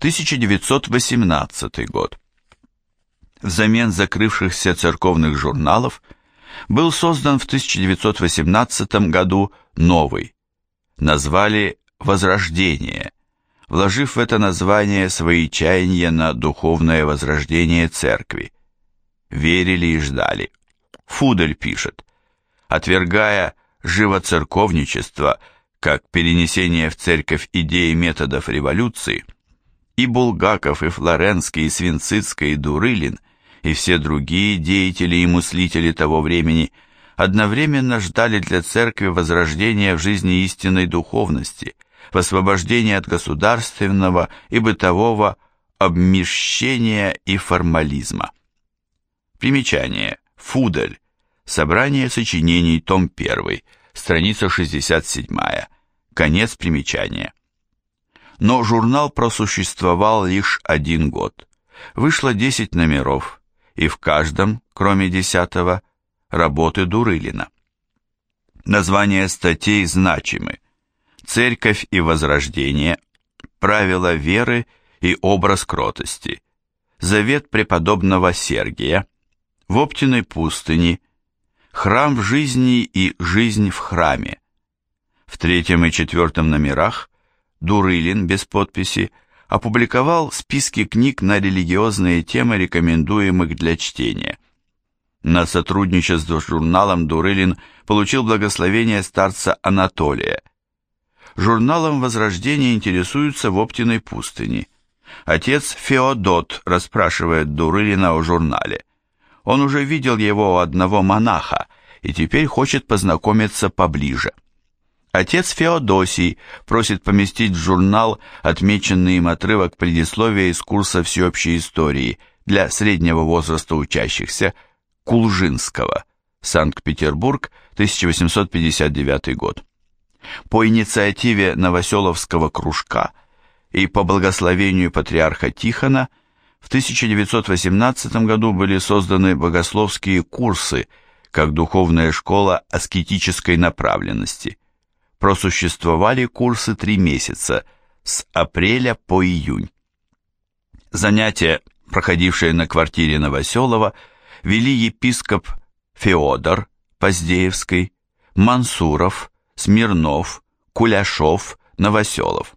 1918 год. Взамен закрывшихся церковных журналов был создан в 1918 году новый. Назвали «Возрождение», вложив в это название свои чаяния на духовное возрождение церкви. Верили и ждали. Фудель пишет, отвергая живоцерковничество как перенесение в церковь идеи методов революции, и Булгаков, и Флоренский, и Свинцицкий, и Дурылин, и все другие деятели и мыслители того времени одновременно ждали для церкви возрождения в жизни истинной духовности, в от государственного и бытового обмещения и формализма. Примечание. Фудель. Собрание сочинений, том 1, страница 67. Конец примечания. Но журнал просуществовал лишь один год. Вышло 10 номеров, и в каждом, кроме десятого, работы Дурылина. Названия статей значимы. Церковь и Возрождение, правила веры и образ кротости, завет преподобного Сергия, в Оптиной пустыне, храм в жизни и жизнь в храме. В третьем и четвертом номерах Дурылин без подписи опубликовал списки книг на религиозные темы, рекомендуемых для чтения. На сотрудничество с журналом Дурылин получил благословение старца Анатолия. Журналом Возрождения интересуются в Оптиной пустыне. Отец Феодот расспрашивает Дурылина о журнале. Он уже видел его у одного монаха и теперь хочет познакомиться поближе. Отец Феодосий просит поместить в журнал отмеченный им отрывок предисловия из курса всеобщей истории для среднего возраста учащихся Кулжинского, Санкт-Петербург, 1859 год. По инициативе Новоселовского кружка и по благословению патриарха Тихона в 1918 году были созданы богословские курсы как духовная школа аскетической направленности – просуществовали курсы три месяца, с апреля по июнь. Занятия, проходившие на квартире Новоселова, вели епископ Феодор Поздеевский, Мансуров, Смирнов, Куляшов, Новоселов.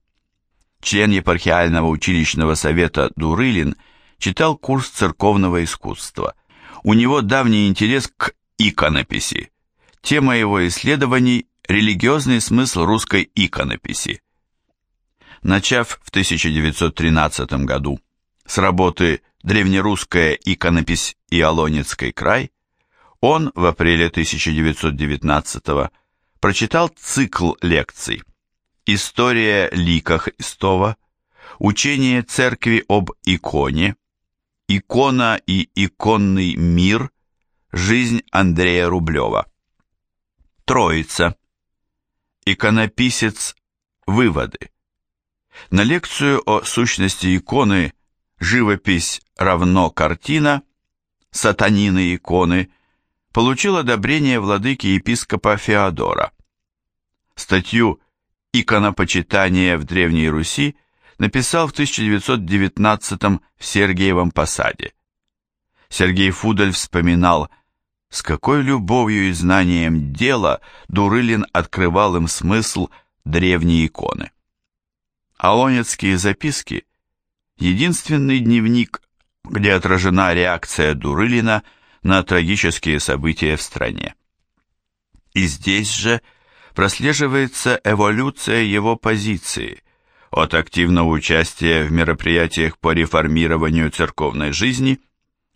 Член епархиального училищного совета Дурылин читал курс церковного искусства. У него давний интерес к иконописи. Тема его исследований Религиозный смысл русской иконописи. Начав в 1913 году с работы «Древнерусская иконопись Иолонецкий край», он в апреле 1919 прочитал цикл лекций «История лика Христова», «Учение церкви об иконе», «Икона и иконный мир», «Жизнь Андрея Рублева». Троица. Иконописец «Выводы». На лекцию о сущности иконы «Живопись равно картина», «Сатанины иконы» получил одобрение владыки епископа Феодора. Статью «Иконопочитание в Древней Руси» написал в 1919 в Сергиевом Посаде. Сергей Фудель вспоминал – с какой любовью и знанием дела Дурылин открывал им смысл древней иконы. Алонецкие записки – единственный дневник, где отражена реакция Дурылина на трагические события в стране. И здесь же прослеживается эволюция его позиции от активного участия в мероприятиях по реформированию церковной жизни –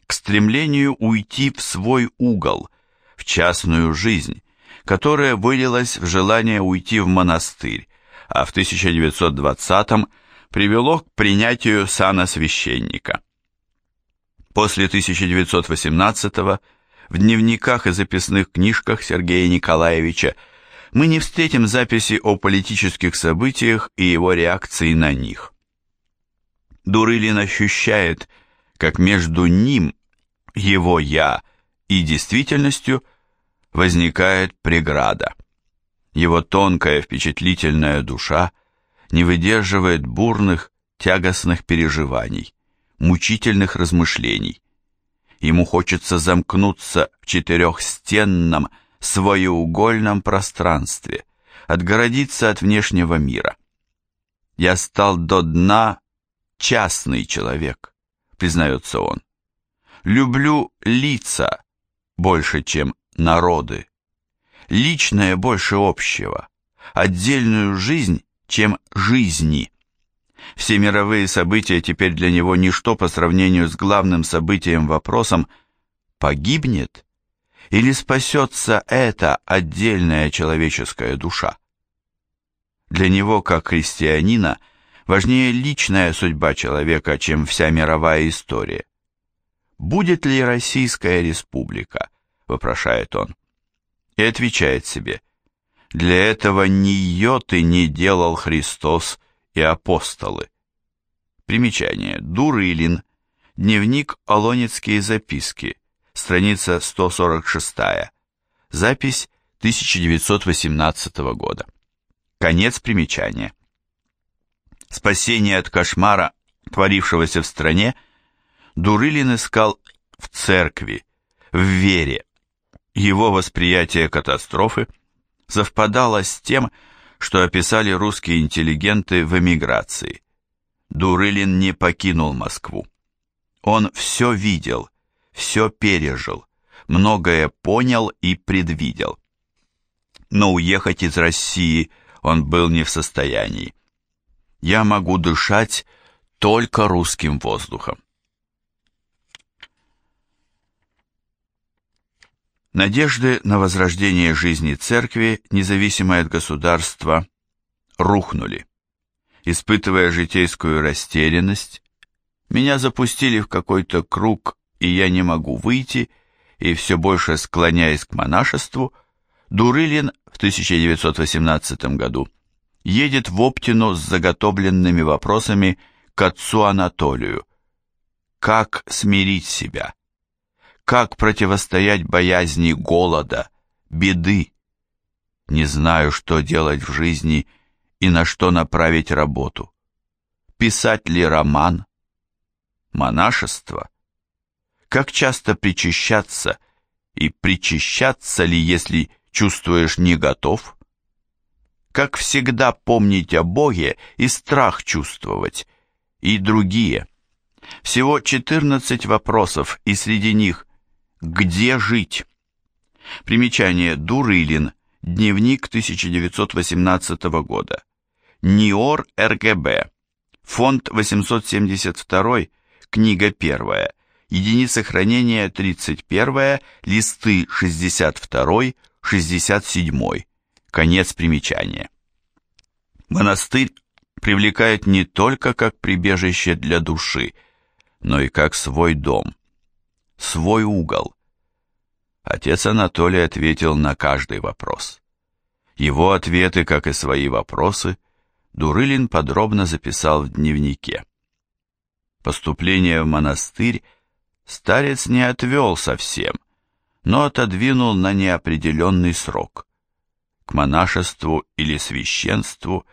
к стремлению уйти в свой угол, в частную жизнь, которая вылилась в желание уйти в монастырь, а в 1920-м привело к принятию сана священника. После 1918-го в дневниках и записных книжках Сергея Николаевича мы не встретим записи о политических событиях и его реакции на них. Дурылин ощущает, как между ним, его «я» и действительностью возникает преграда. Его тонкая впечатлительная душа не выдерживает бурных тягостных переживаний, мучительных размышлений. Ему хочется замкнуться в четырехстенном, своеугольном пространстве, отгородиться от внешнего мира. «Я стал до дна частный человек», — признается он. «Люблю лица больше, чем народы, личное больше общего, отдельную жизнь, чем жизни». Все мировые события теперь для него ничто по сравнению с главным событием-вопросом «погибнет?» или спасется эта отдельная человеческая душа? Для него, как христианина, важнее личная судьба человека, чем вся мировая история. «Будет ли Российская Республика?» – вопрошает он. И отвечает себе, «Для этого ни ее ты не делал Христос и апостолы». Примечание. Дурылин. Дневник Олонецкие записки страница 146, запись 1918 года. Конец примечания. Спасение от кошмара, творившегося в стране, Дурылин искал в церкви, в вере. Его восприятие катастрофы совпадало с тем, что описали русские интеллигенты в эмиграции. Дурылин не покинул Москву. Он все видел – все пережил, многое понял и предвидел. Но уехать из России он был не в состоянии. Я могу дышать только русским воздухом. Надежды на возрождение жизни церкви, независимой от государства, рухнули. Испытывая житейскую растерянность, меня запустили в какой-то круг и я не могу выйти, и все больше склоняясь к монашеству, Дурылин в 1918 году едет в Оптину с заготовленными вопросами к отцу Анатолию. Как смирить себя? Как противостоять боязни голода, беды? Не знаю, что делать в жизни и на что направить работу. Писать ли роман? Монашество? как часто причащаться и причащаться ли, если чувствуешь не готов? Как всегда помнить о Боге и страх чувствовать, и другие. Всего 14 вопросов, и среди них «Где жить?» Примечание Дурылин, дневник 1918 года. НИОР РГБ, фонд 872, книга 1, единица хранения 31, листы 62, 67, конец примечания. Монастырь привлекает не только как прибежище для души, но и как свой дом, свой угол. Отец Анатолий ответил на каждый вопрос. Его ответы, как и свои вопросы, Дурылин подробно записал в дневнике. Поступление в монастырь – старец не отвел совсем, но отодвинул на неопределенный срок. К монашеству или священству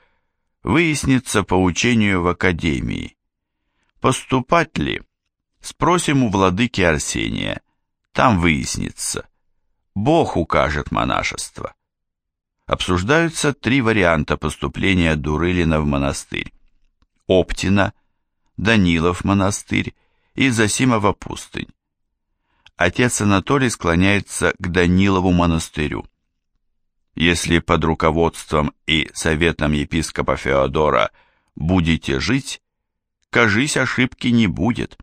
выяснится по учению в академии. Поступать ли? Спросим у владыки Арсения, там выяснится. Бог укажет монашество. Обсуждаются три варианта поступления Дурылина в монастырь. Оптина, Данилов монастырь и Засимова пустынь. Отец Анатолий склоняется к Данилову монастырю. Если под руководством и советом епископа Феодора будете жить, кажись, ошибки не будет.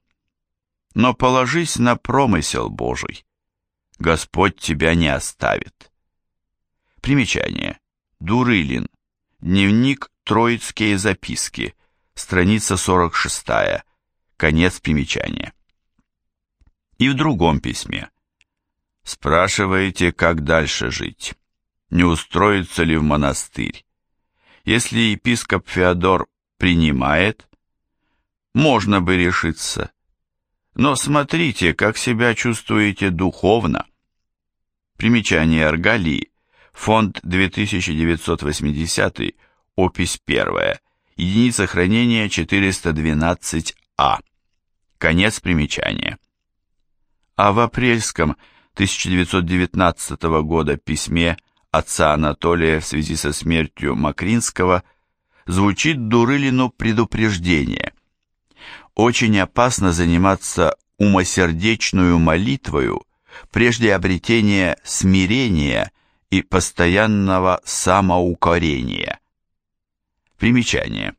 Но положись на промысел Божий. Господь тебя не оставит. Примечание. Дурылин. Дневник Троицкие записки. Страница 46. Конец примечания. И в другом письме. Спрашиваете, как дальше жить? Не устроиться ли в монастырь? Если епископ Феодор принимает, можно бы решиться. Но смотрите, как себя чувствуете духовно. Примечание Аргалии. Фонд 2980, опись 1. единица хранения 412А. Конец примечания. А в апрельском 1919 года письме отца Анатолия в связи со смертью Макринского звучит Дурылину предупреждение. Очень опасно заниматься умосердечную молитвою прежде обретения смирения и постоянного самоукорения. Примечание.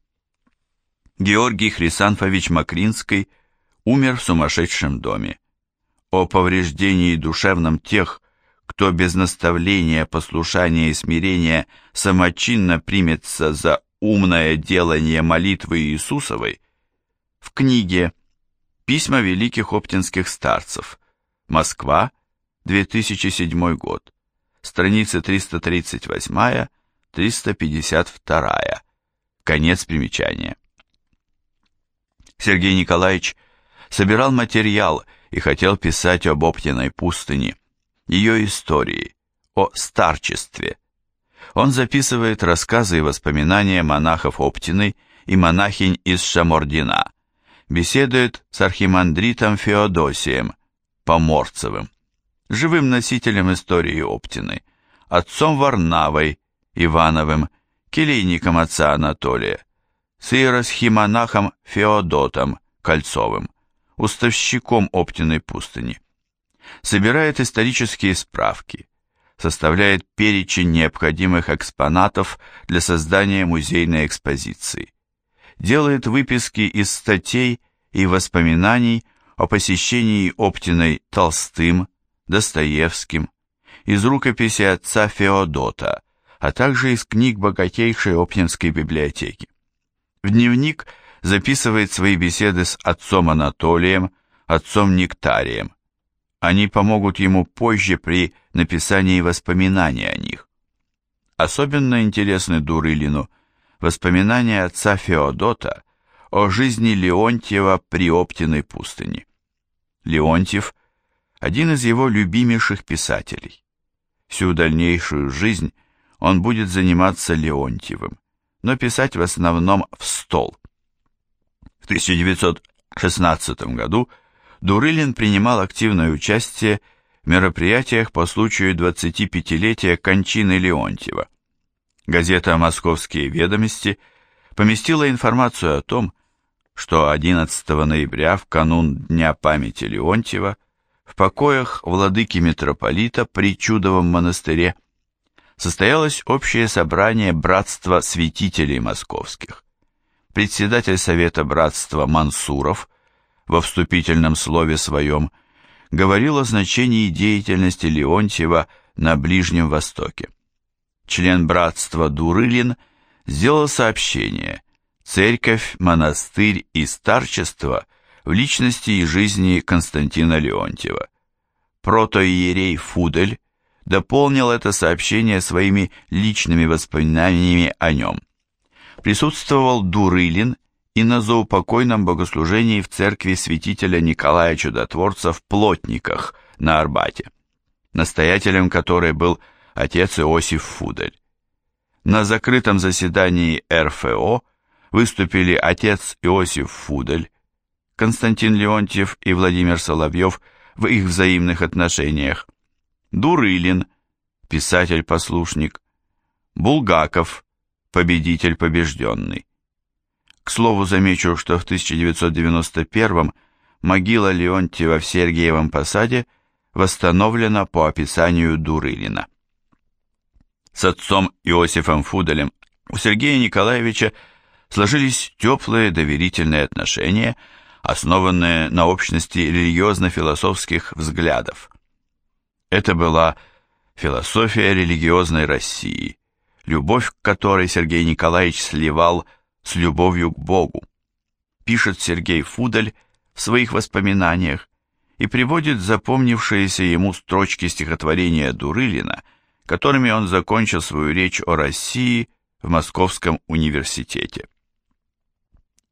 Георгий Хрисанфович Макринский умер в сумасшедшем доме. О повреждении душевном тех, кто без наставления, послушания и смирения самочинно примется за умное делание молитвы Иисусовой, в книге «Письма великих оптинских старцев», Москва, 2007 год, страницы 338-352, конец примечания. Сергей Николаевич собирал материал и хотел писать об Оптиной пустыне, ее истории, о старчестве. Он записывает рассказы и воспоминания монахов Оптиной и монахинь из Шамордина, беседует с архимандритом Феодосием, Поморцевым, живым носителем истории Оптины, отцом Варнавой, Ивановым, келейником отца Анатолия, с иеросхимонахом Феодотом Кольцовым, уставщиком Оптиной пустыни. Собирает исторические справки, составляет перечень необходимых экспонатов для создания музейной экспозиции. Делает выписки из статей и воспоминаний о посещении Оптиной Толстым, Достоевским, из рукописи отца Феодота, а также из книг богатейшей Оптинской библиотеки. В дневник записывает свои беседы с отцом Анатолием, отцом Нектарием. Они помогут ему позже при написании воспоминаний о них. Особенно интересны Дурылину воспоминания отца Феодота о жизни Леонтьева при Оптиной пустыне. Леонтьев – один из его любимейших писателей. Всю дальнейшую жизнь он будет заниматься Леонтьевым но писать в основном в стол. В 1916 году Дурылин принимал активное участие в мероприятиях по случаю 25-летия кончины Леонтьева. Газета «Московские ведомости» поместила информацию о том, что 11 ноября, в канун Дня памяти Леонтьева, в покоях владыки митрополита при Чудовом монастыре состоялось общее собрание Братства святителей московских. Председатель Совета Братства Мансуров во вступительном слове своем говорил о значении деятельности Леонтьева на Ближнем Востоке. Член Братства Дурылин сделал сообщение «Церковь, монастырь и старчество» в личности и жизни Константина Леонтьева. Протоиерей Фудель дополнил это сообщение своими личными воспоминаниями о нем. Присутствовал Дурылин и на заупокойном богослужении в церкви святителя Николая Чудотворца в Плотниках на Арбате, настоятелем которой был отец Иосиф Фудель. На закрытом заседании РФО выступили отец Иосиф Фудель, Константин Леонтьев и Владимир Соловьев в их взаимных отношениях, Дурылин, писатель-послушник, Булгаков, победитель-побежденный. К слову, замечу, что в 1991 могила Леонтьева в Сергиевом посаде восстановлена по описанию Дурылина. С отцом Иосифом Фуделем у Сергея Николаевича сложились теплые доверительные отношения, основанные на общности религиозно-философских взглядов. Это была философия религиозной России, любовь к которой Сергей Николаевич сливал с любовью к Богу. Пишет Сергей Фудель в своих воспоминаниях и приводит запомнившиеся ему строчки стихотворения Дурылина, которыми он закончил свою речь о России в Московском университете.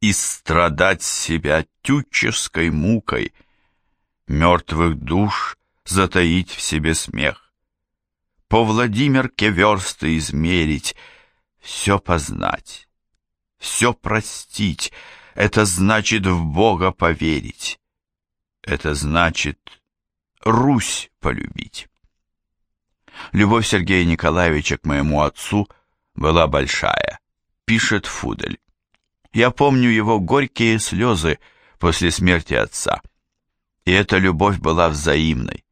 «И страдать себя тютческой мукой, мертвых душ затаить в себе смех. По Владимирке версты измерить, все познать, все простить, это значит в Бога поверить. Это значит Русь полюбить. Любовь Сергея Николаевича к моему отцу была большая, пишет Фудель. Я помню его горькие слезы после смерти отца. И эта любовь была взаимной.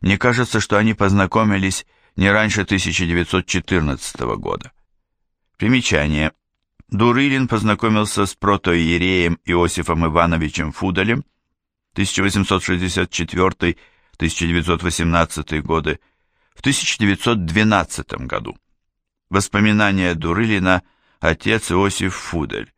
Мне кажется, что они познакомились не раньше 1914 года. Примечание. Дурылин познакомился с протоиереем Иосифом Ивановичем Фуделем 1864-1918 годы в 1912 году. Воспоминания Дурылина «Отец Иосиф Фудель»,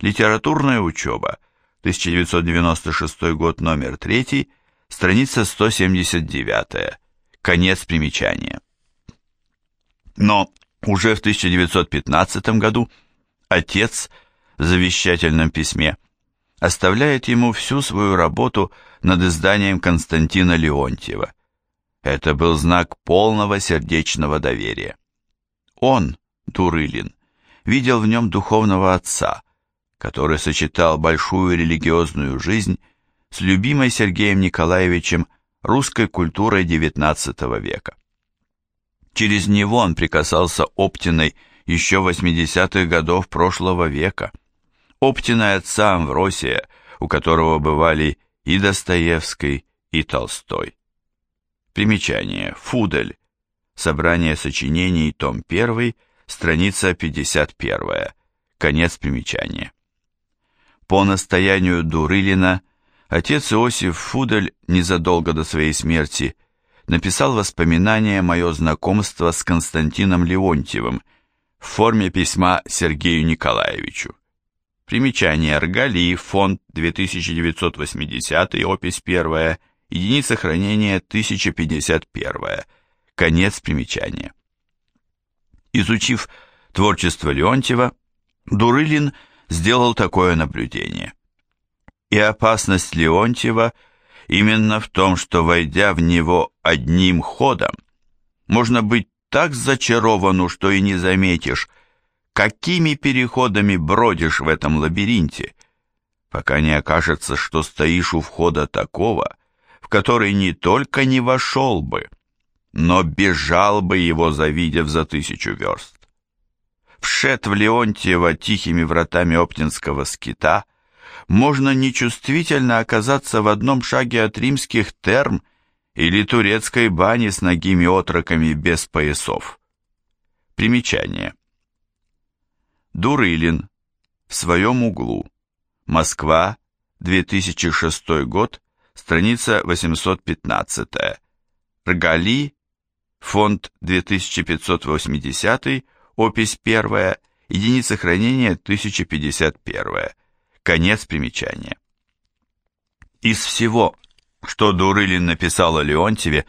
Литературная учеба, 1996 год, номер 3, страница 179, конец примечания. Но уже в 1915 году отец в завещательном письме оставляет ему всю свою работу над изданием Константина Леонтьева. Это был знак полного сердечного доверия. Он, Дурылин, видел в нем духовного отца, который сочетал большую религиозную жизнь с любимой Сергеем Николаевичем русской культурой XIX века. Через него он прикасался Оптиной еще 80-х годов прошлого века. Оптиной отца Амвросия, у которого бывали и Достоевский, и Толстой. Примечание. Фудель. Собрание сочинений, том 1, страница 51. Конец примечания. По настоянию Дурылина отец Иосиф Фудель незадолго до своей смерти написал воспоминания мое знакомство с Константином Леонтьевым в форме письма Сергею Николаевичу. Примечание Аргалии, фонд 2980, опись 1, единица хранения 1051, конец примечания. Изучив творчество Леонтьева, Дурылин – сделал такое наблюдение. И опасность Леонтьева именно в том, что, войдя в него одним ходом, можно быть так зачаровану, что и не заметишь, какими переходами бродишь в этом лабиринте, пока не окажется, что стоишь у входа такого, в который не только не вошел бы, но бежал бы его, завидев за тысячу верст вшед в Леонтьево тихими вратами Оптинского скита, можно нечувствительно оказаться в одном шаге от римских терм или турецкой бани с ногими отроками без поясов. Примечание. Дурылин. В своем углу. Москва, 2006 год, страница 815. Ргали, фонд 2580, опись первая, единица хранения 1051, конец примечания. Из всего, что Дурылин написал о Леонтьеве,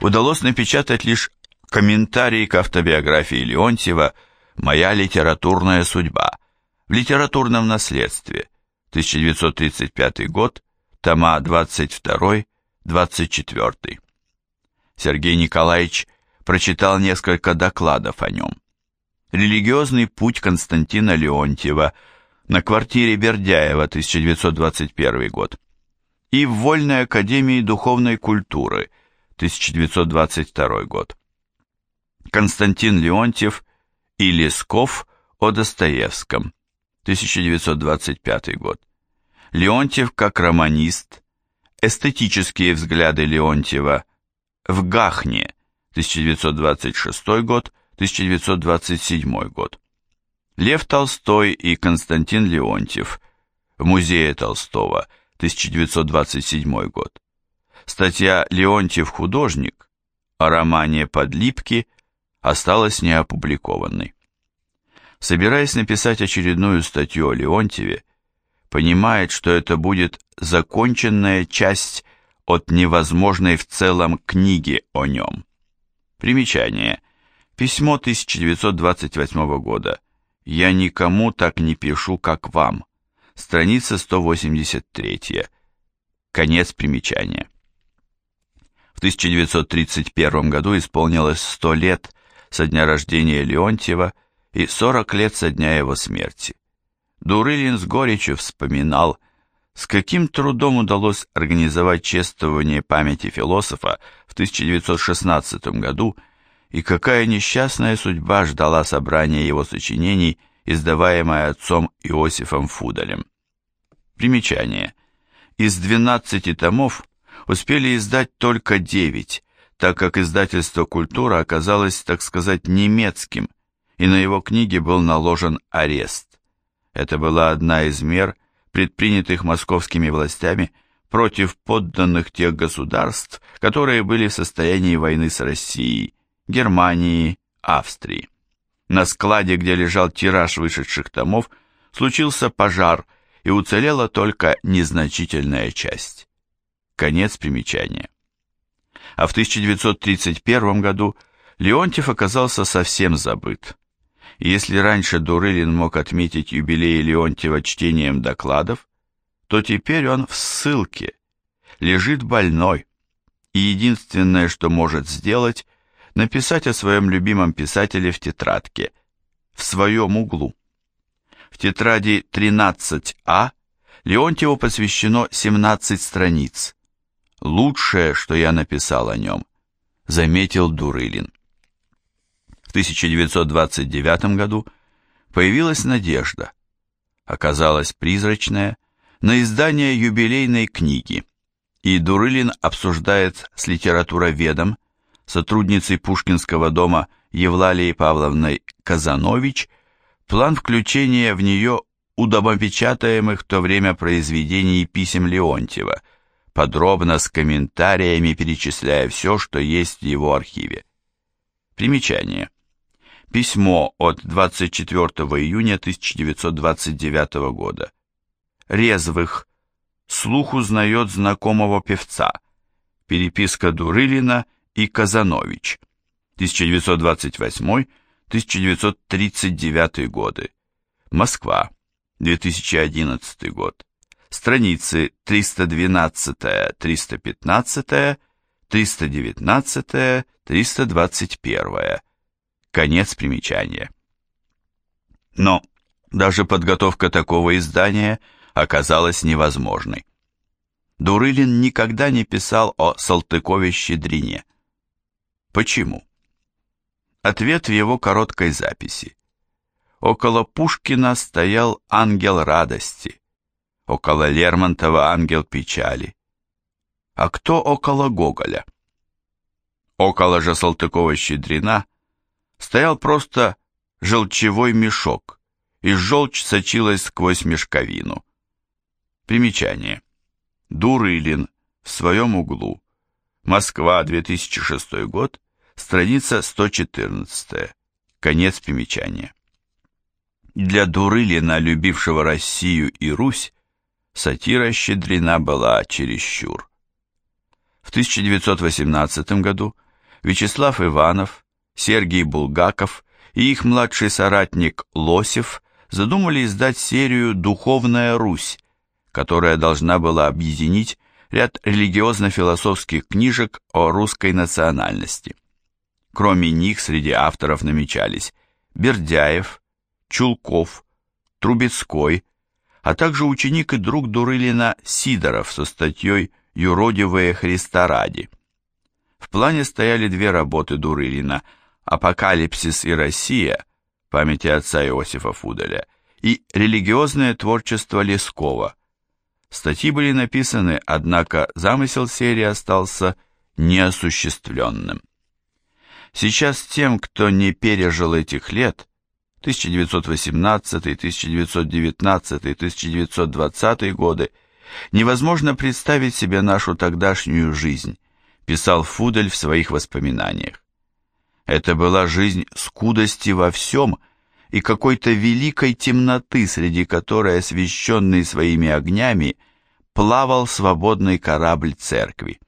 удалось напечатать лишь комментарий к автобиографии Леонтьева «Моя литературная судьба» в литературном наследстве, 1935 год, тома 22-24. Сергей Николаевич прочитал несколько докладов о нем. Религиозный путь Константина Леонтьева на квартире Бердяева, 1921 год. И в Вольной академии духовной культуры, 1922 год. Константин Леонтьев и Лесков о Достоевском, 1925 год. Леонтьев как романист, эстетические взгляды Леонтьева в Гахне, 1926 год, 1927 год. Лев Толстой и Константин Леонтьев в Музее Толстого, 1927 год. Статья «Леонтьев художник» о романе «Подлипки» осталась неопубликованной. Собираясь написать очередную статью о Леонтьеве, понимает, что это будет законченная часть от невозможной в целом книги о нем. Примечание. Письмо 1928 года. «Я никому так не пишу, как вам». Страница 183. Конец примечания. В 1931 году исполнилось 100 лет со дня рождения Леонтьева и 40 лет со дня его смерти. Дурылин с горечью вспоминал, с каким трудом удалось организовать чествование памяти философа в 1916 году и какая несчастная судьба ждала собрания его сочинений, издаваемое отцом Иосифом Фуделем. Примечание. Из 12 томов успели издать только 9, так как издательство «Культура» оказалось, так сказать, немецким, и на его книге был наложен арест. Это была одна из мер, предпринятых московскими властями против подданных тех государств, которые были в состоянии войны с Россией, Германией, Австрией. На складе, где лежал тираж вышедших томов, случился пожар, и уцелела только незначительная часть. Конец примечания. А в 1931 году Леонтьев оказался совсем забыт. Если раньше Дурылин мог отметить юбилей Леонтьева чтением докладов, то теперь он в ссылке, лежит больной, и единственное, что может сделать, написать о своем любимом писателе в тетрадке, в своем углу. В тетради 13А Леонтьеву посвящено 17 страниц. Лучшее, что я написал о нем, заметил Дурылин. В 1929 году появилась надежда, оказалась призрачная, на издание юбилейной книги, и Дурылин обсуждает с литературоведом, сотрудницей Пушкинского дома Евлалией Павловной Казанович, план включения в нее удобопечатаемых в то время произведений писем Леонтьева, подробно с комментариями перечисляя все, что есть в его архиве. Примечание. Письмо от 24 июня 1929 года. Резвых. Слух узнает знакомого певца. Переписка Дурылина и Казанович. 1928-1939 годы. Москва. 2011 год. Страницы 312-315, 319-321. Конец примечания. Но даже подготовка такого издания оказалась невозможной. Дурылин никогда не писал о Салтыкове-Щедрине. Почему? Ответ в его короткой записи. Около Пушкина стоял ангел радости, около Лермонтова ангел печали. А кто около Гоголя? Около же Салтыкова-Щедрина – стоял просто желчевой мешок, и желчь сочилась сквозь мешковину. Примечание. Дурылин в своем углу. Москва, 2006 год, страница 114. Конец примечания. Для Дурылина, любившего Россию и Русь, сатира Щедрина была чересчур. В 1918 году Вячеслав Иванов Сергей Булгаков и их младший соратник Лосев задумали издать серию «Духовная Русь», которая должна была объединить ряд религиозно-философских книжек о русской национальности. Кроме них среди авторов намечались Бердяев, Чулков, Трубецкой, а также ученик и друг Дурылина Сидоров со статьей «Юродивые Христа ради». В плане стояли две работы Дурылина – «Апокалипсис и Россия» памяти отца Иосифа Фуделя и «Религиозное творчество Лескова». Статьи были написаны, однако замысел серии остался неосуществленным. Сейчас тем, кто не пережил этих лет, 1918, 1919, 1920 годы, невозможно представить себе нашу тогдашнюю жизнь, писал Фудель в своих воспоминаниях. Это была жизнь скудости во всем и какой-то великой темноты, среди которой, освещенный своими огнями, плавал свободный корабль церкви.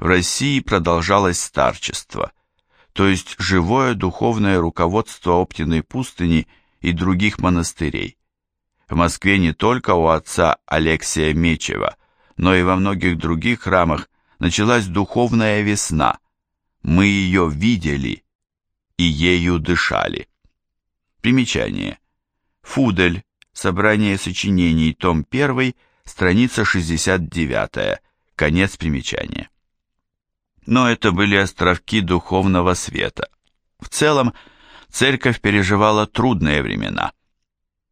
В России продолжалось старчество, то есть живое духовное руководство Оптиной пустыни и других монастырей. В Москве не только у отца Алексия Мечева, но и во многих других храмах началась духовная весна – мы ее видели и ею дышали. Примечание. Фудель. Собрание сочинений, том 1, страница 69, конец примечания. Но это были островки духовного света. В целом, церковь переживала трудные времена.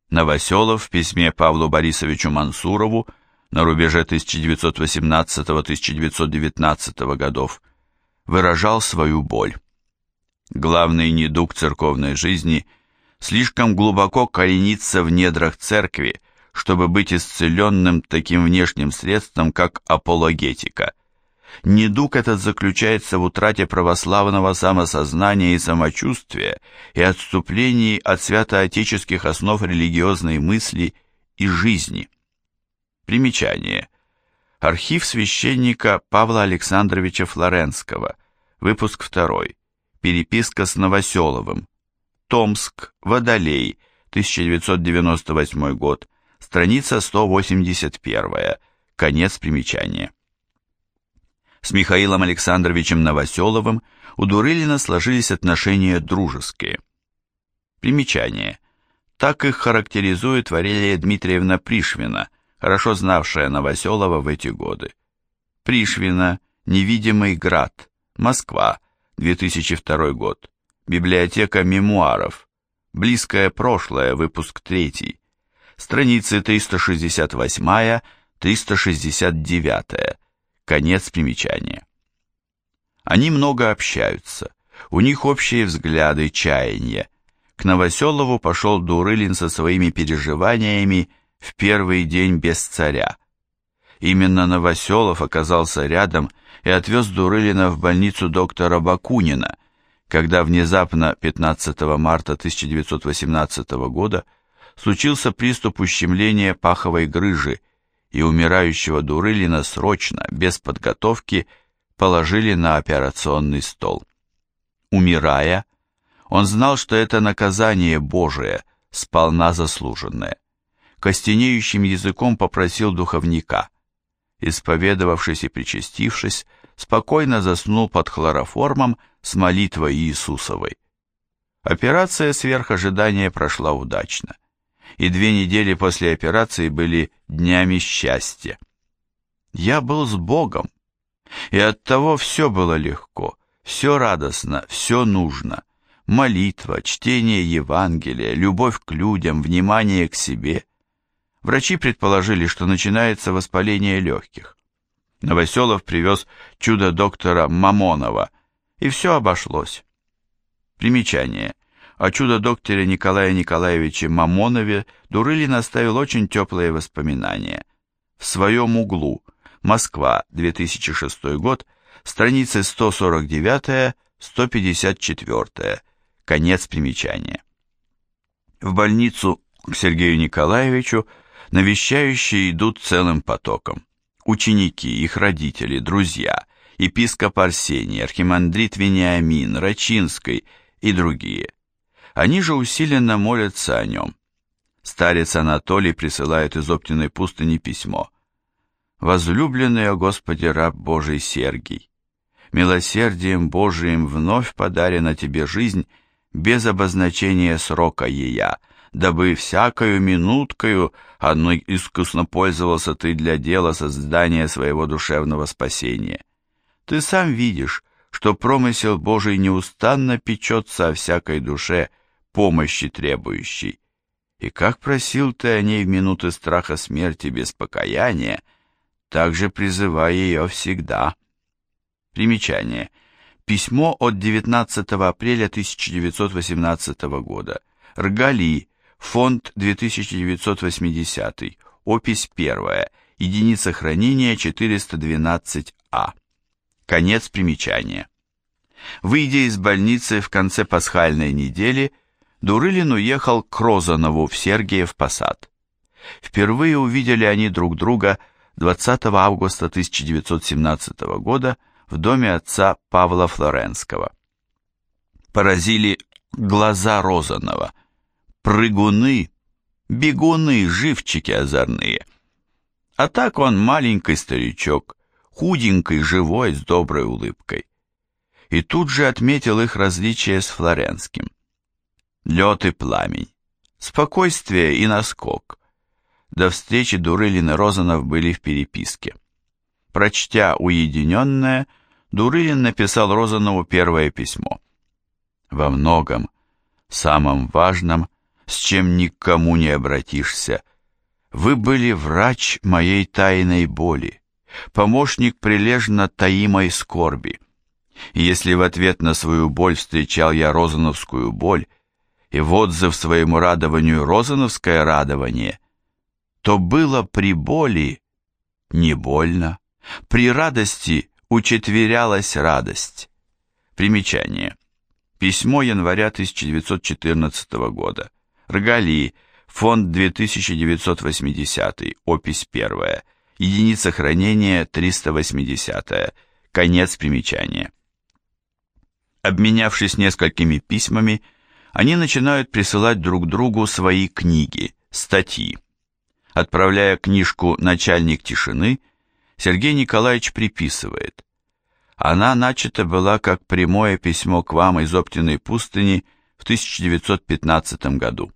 Новоселов в письме Павлу Борисовичу Мансурову на рубеже 1918-1919 годов выражал свою боль. Главный недуг церковной жизни слишком глубоко коренится в недрах церкви, чтобы быть исцеленным таким внешним средством, как апологетика. Недуг этот заключается в утрате православного самосознания и самочувствия и отступлении от святоотеческих основ религиозной мысли и жизни. Примечание. Архив священника Павла Александровича Флоренского, выпуск 2, переписка с Новоселовым, Томск, Водолей, 1998 год, страница 181, конец примечания. С Михаилом Александровичем Новоселовым у Дурылина сложились отношения дружеские. Примечание. Так их характеризует Варелия Дмитриевна Пришвина, хорошо знавшая Новоселова в эти годы. Пришвина, «Невидимый град», Москва, 2002 год. Библиотека мемуаров. Близкое прошлое, выпуск 3. Страницы 368-369. Конец примечания. Они много общаются. У них общие взгляды, чаяния. К Новоселову пошел Дурылин со своими переживаниями в первый день без царя. Именно Новоселов оказался рядом и отвез Дурылина в больницу доктора Бакунина, когда внезапно 15 марта 1918 года случился приступ ущемления паховой грыжи, и умирающего Дурылина срочно, без подготовки, положили на операционный стол. Умирая, он знал, что это наказание Божие, сполна заслуженное. Костенеющим языком попросил духовника. Исповедовавшись и причастившись, спокойно заснул под хлороформом с молитвой Иисусовой. Операция сверх ожидания прошла удачно, и две недели после операции были днями счастья. Я был с Богом, и оттого все было легко, все радостно, все нужно. Молитва, чтение Евангелия, любовь к людям, внимание к себе. Врачи предположили, что начинается воспаление легких. Новоселов привез чудо доктора Мамонова, и все обошлось. Примечание. О чудо-докторе Николае Николаевиче Мамонове Дурылин оставил очень теплые воспоминания. В своем углу. Москва, 2006 год, страницы 149-154, конец примечания. В больницу к Сергею Николаевичу навещающие идут целым потоком ученики, их родители, друзья, епископ Арсений, архимандрит Вениамин, Рачинский и другие. Они же усиленно молятся о нем. Старец Анатолий присылает из Оптиной пустыни письмо. «Возлюбленный, о Господи, раб Божий Сергий, милосердием Божиим вновь подарена тебе жизнь без обозначения срока ея, дабы всякою минуткою одной искусно пользовался ты для дела создания своего душевного спасения. Ты сам видишь, что промысел Божий неустанно печется о всякой душе, помощи требующей. И как просил ты о ней в минуты страха смерти без покаяния, так же призывай ее всегда. Примечание. Письмо от 19 апреля 1918 года. Ргали, Фонд 2980, опись 1, единица хранения 412А. Конец примечания. Выйдя из больницы в конце пасхальной недели, Дурылин уехал к Розанову в Сергиев Посад. Впервые увидели они друг друга 20 августа 1917 года в доме отца Павла Флоренского. Поразили глаза Розанова – прыгуны, бегуны, живчики озорные. А так он маленький старичок, худенький, живой, с доброй улыбкой. И тут же отметил их различие с Флоренским. Лед и пламень, Спокойствие и наскок. До встречи Дурылин и Розанов были в переписке. Прочтя уединенное, Дурылин написал Розанову первое письмо. Во многом, самом важном, с чем никому не обратишься, вы были врач моей тайной боли, помощник прилежно таимой скорби. Если в ответ на свою боль встречал я розановскую боль, и в отзыв своему радованию розановское радование, то было при боли не больно, при радости учетверялась радость. Примечание. Письмо января 1914 года. Ргали, фонд 2980, опись 1, единица хранения 380, конец примечания. Обменявшись несколькими письмами, они начинают присылать друг другу свои книги, статьи. Отправляя книжку «Начальник тишины», Сергей Николаевич приписывает. Она начата была как прямое письмо к вам из Оптиной пустыни в 1915 году.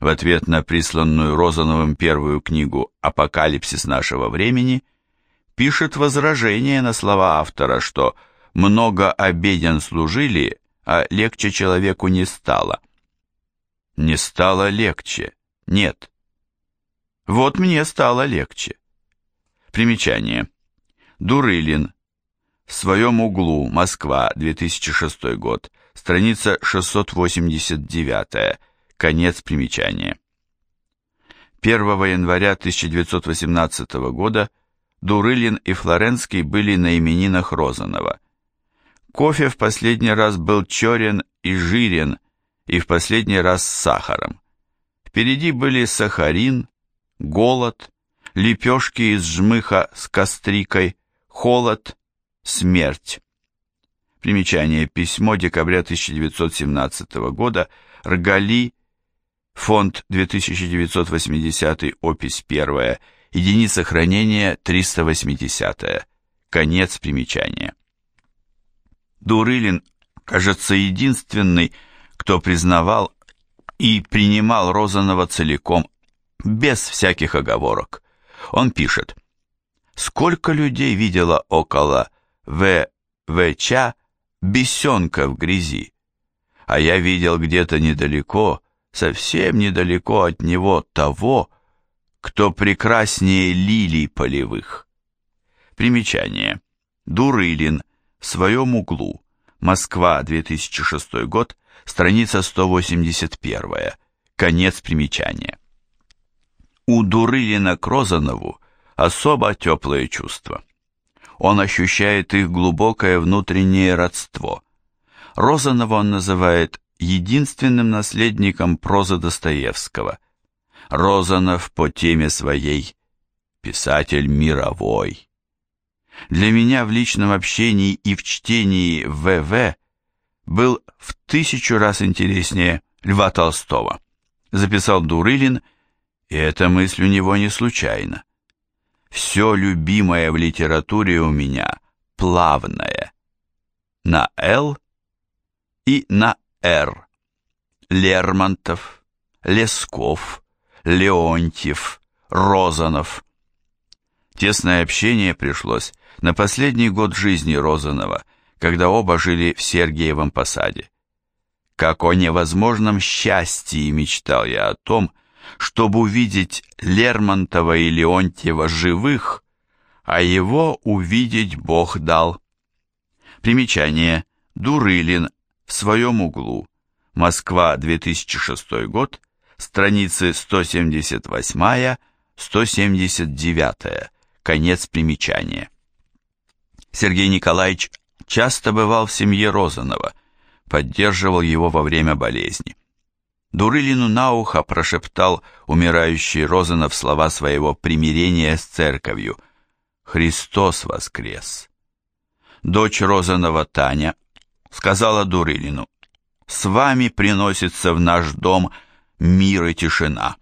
В ответ на присланную Розановым первую книгу «Апокалипсис нашего времени» пишет возражение на слова автора, что «много обеден служили, а легче человеку не стало». Не стало легче, нет. Вот мне стало легче. Примечание. Дурылин. В своем углу. Москва. 2006 год. Страница 689. Конец примечания. 1 января 1918 года Дурылин и Флоренский были на именинах Розанова. Кофе в последний раз был черен и жирен, и в последний раз с сахаром. Впереди были сахарин, голод, лепешки из жмыха с кострикой, холод, смерть. Примечание. Письмо декабря 1917 года. Ргали. Фонд 2980. Опись 1. Единица хранения 380. Конец примечания. Дурылин, кажется, единственный, кто признавал и принимал Розанова целиком без всяких оговорок. Он пишет, «Сколько людей видела около В.В.Ч. бесенка в грязи, а я видел где-то недалеко, совсем недалеко от него того, кто прекраснее лилий полевых». Примечание. Дурылин в своем углу. Москва, 2006 год, страница 181. Конец примечания. У Дурылина к Розанову особо теплые чувства. Он ощущает их глубокое внутреннее родство. Розанова он называет единственным наследником прозы Достоевского. Розанов по теме своей писатель мировой. Для меня в личном общении и в чтении ВВ был в тысячу раз интереснее Льва Толстого, записал Дурылин и эта мысль у него не случайна. Все любимое в литературе у меня плавное. На «Л» и на «Р». Лермонтов, Лесков, Леонтьев, Розанов. Тесное общение пришлось на последний год жизни Розанова, когда оба жили в Сергиевом посаде. Как о невозможном счастье мечтал я о том, чтобы увидеть Лермонтова и Леонтьева живых, а его увидеть Бог дал. Примечание. Дурылин в своем углу. Москва, 2006 год. Страницы 178-179. Конец примечания. Сергей Николаевич часто бывал в семье Розанова, поддерживал его во время болезни. Дурылину на ухо прошептал умирающий Розанов слова своего примирения с церковью. «Христос воскрес!» Дочь Розанова Таня сказала Дурылину, «С вами приносится в наш дом мир и тишина».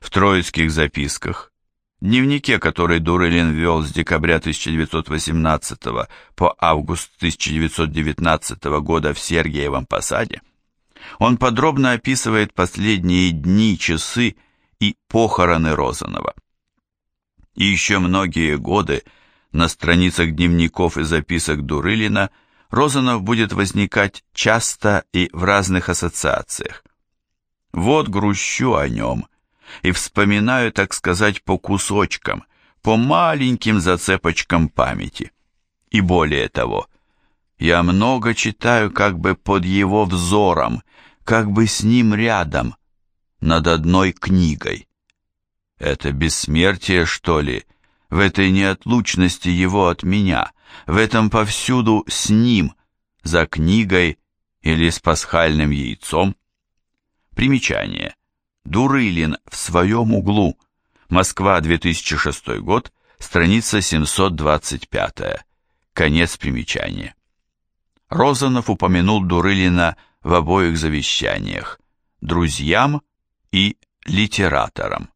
В троицких записках, дневнике, который Дурылин вел с декабря 1918 по август 1919 года в Сергиевом посаде, Он подробно описывает последние дни, часы и похороны Розанова. И еще многие годы на страницах дневников и записок Дурылина Розанов будет возникать часто и в разных ассоциациях. Вот грущу о нем и вспоминаю, так сказать, по кусочкам, по маленьким зацепочкам памяти. И более того, я много читаю как бы под его взором, как бы с ним рядом, над одной книгой. Это бессмертие, что ли, в этой неотлучности его от меня, в этом повсюду с ним, за книгой или с пасхальным яйцом? Примечание. Дурылин в своем углу. Москва, 2006 год, страница 725. Конец примечания. Розанов упомянул Дурылина в обоих завещаниях, друзьям и литераторам.